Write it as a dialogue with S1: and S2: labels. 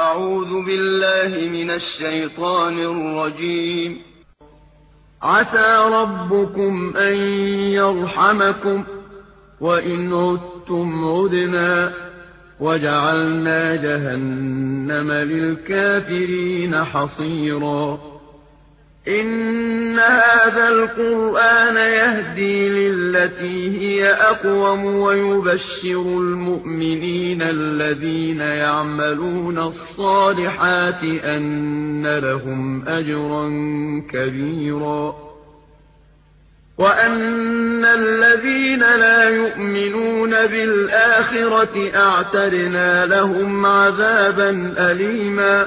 S1: أعوذ بالله من الشيطان الرجيم. عسى ربكم أن يرحمكم وإن عدتم عدنا وجعلنا جهنم للكافرين حصيراً. إِنَّ هَٰذَا الْقُرْآنَ يَهْدِي لِلَّتِي هِيَ أَقْوَمُ وَيُبَشِّرُ الْمُؤْمِنِينَ الَّذِينَ يَعْمَلُونَ الصَّالِحَاتِ أَنَّ لَهُمْ أَجْرًا كَبِيرًا وَأَنَّ الَّذِينَ لَا يُؤْمِنُونَ بِالْآخِرَةِ أَعْتَدْنَا لَهُمْ عَذَابًا أَلِيمًا